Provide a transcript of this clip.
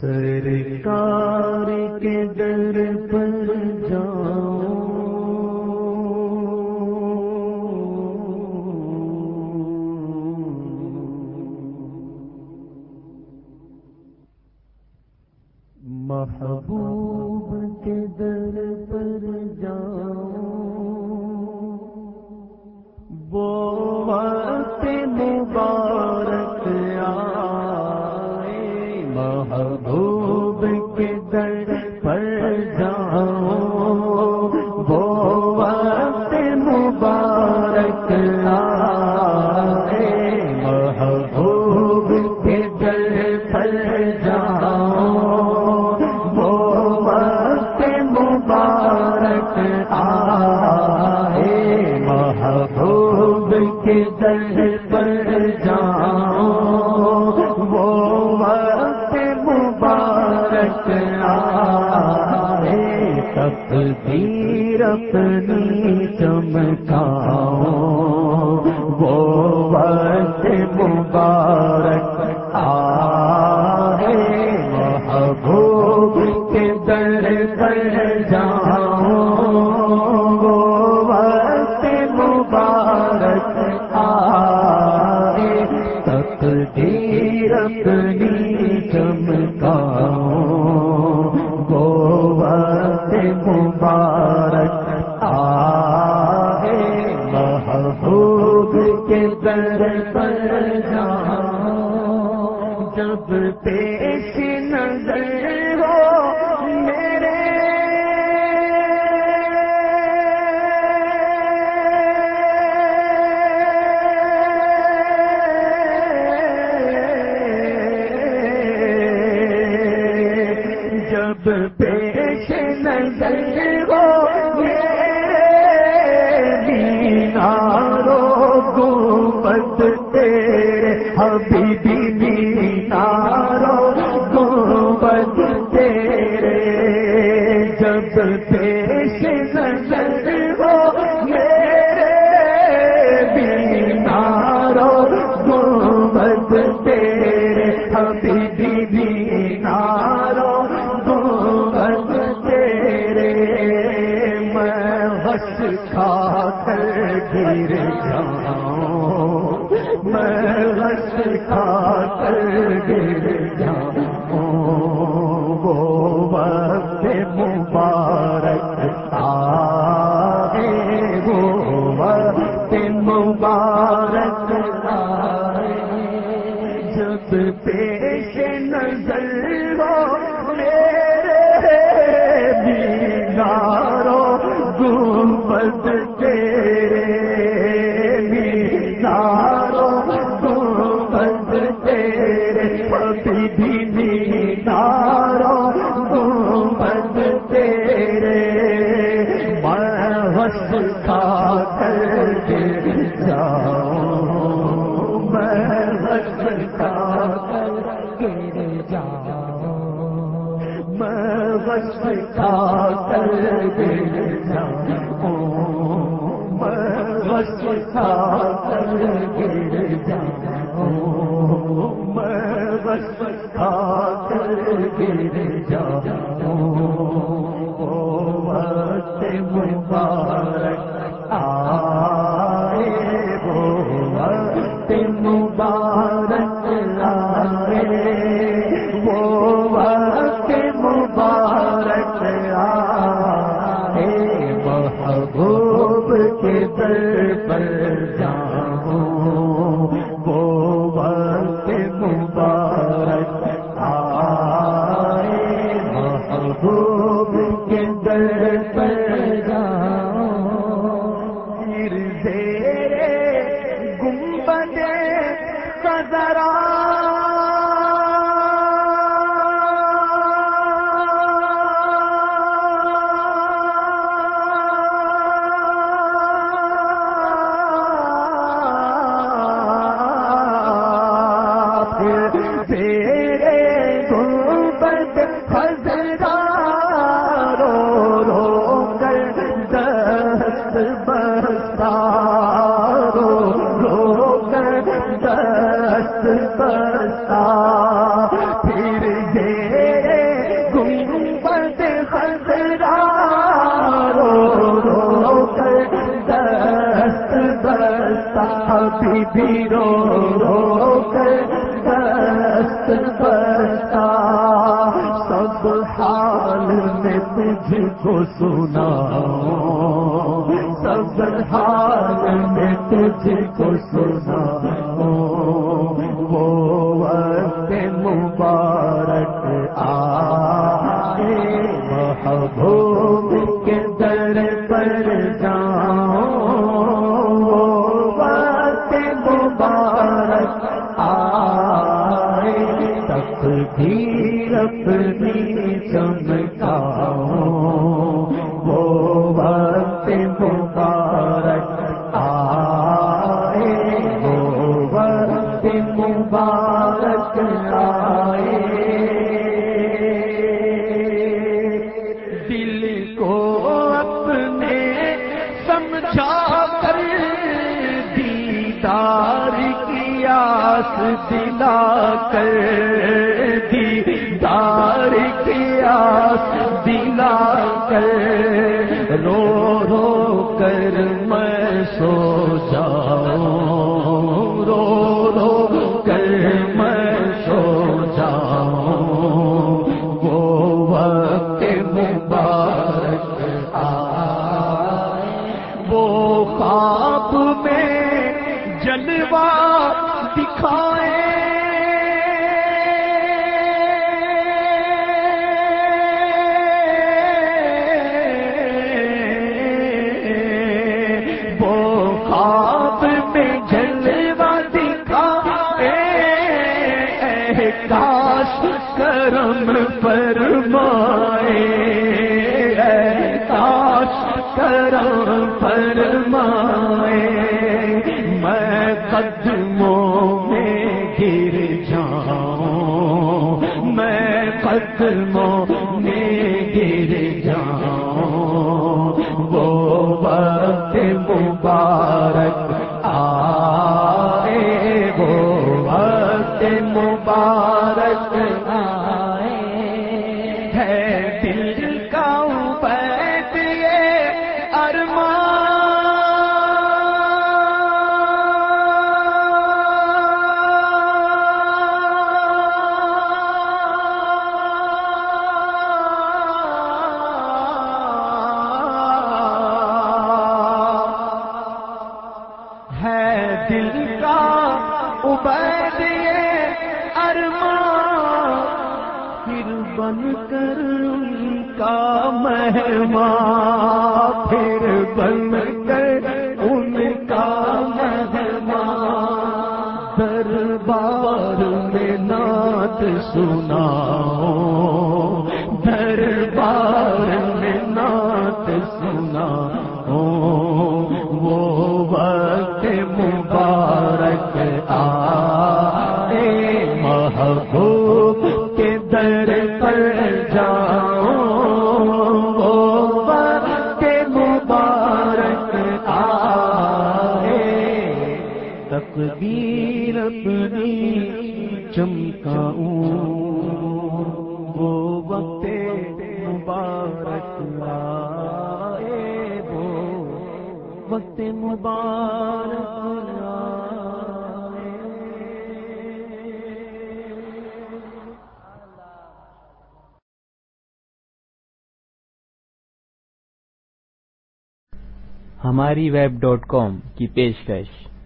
سرکار کے در پر جاؤ محبوب کے در در پر جاؤ، وہ وقت مبارک آئے محبوب کے در پر جاؤ، وہ وقت مبارک آئے محبوب کے در پر جاؤ اپنی چمکاؤ وہ وقت مبارک آئے، محبوب کے در پر جاؤ وہ وقت مبارک آئے، تقدیر اپنی جب پیش نظر ہو میرے جب پیش نظر ہو ہاں حبیبی مینارو گوبت تیرے۔ جب پیش نظر ہو میرے مینارو گوبت تیرے۔ ہاں حبیبی مینارو گوبت تیرے۔ میں ہس کھا کر گر جاؤں۔ میں کھا کر گر جاؤں وہ میں ہس کر گر جاؤں میں ہس کھا کر گر جاؤں میں ہس کھا کر گر جاؤں میں بس کھا کر گر جاؤں وہ محبوب کے در پر بستارو رو کر دست بستا پھر رو رو کر دست بستا رو رو کر دست سب حال میں تجھ کو سنا۔ تجھ کو سنا وہ وقت مبارک آئے، محبوب کے در پر جاؤں، وہ وقت مبارک آئے، تقدیر اپنی چمکاؤں آس دلا کر دیدار کی آس دلا کر۔ رو رو کر میں سو جاؤں۔ رو رو کر میں سو جاؤں۔ وہ وقت مبارک آئے وہ خواب میں جلوہ کرم فرمائے اے کاش کرم فرمائے میں قدموں میں گر جاؤں، میں قدموں میں گر جاؤں۔ وہ وقت مبارک آئے، وہ وقت مبارک بن کر ان کا مہمان پھر بن کر تقدیر اپنی چمکاؤں۔ وہ وقت مبارک آئے وہ وقت مبارک ہماری ویب ڈاٹ کام کی پیشکش۔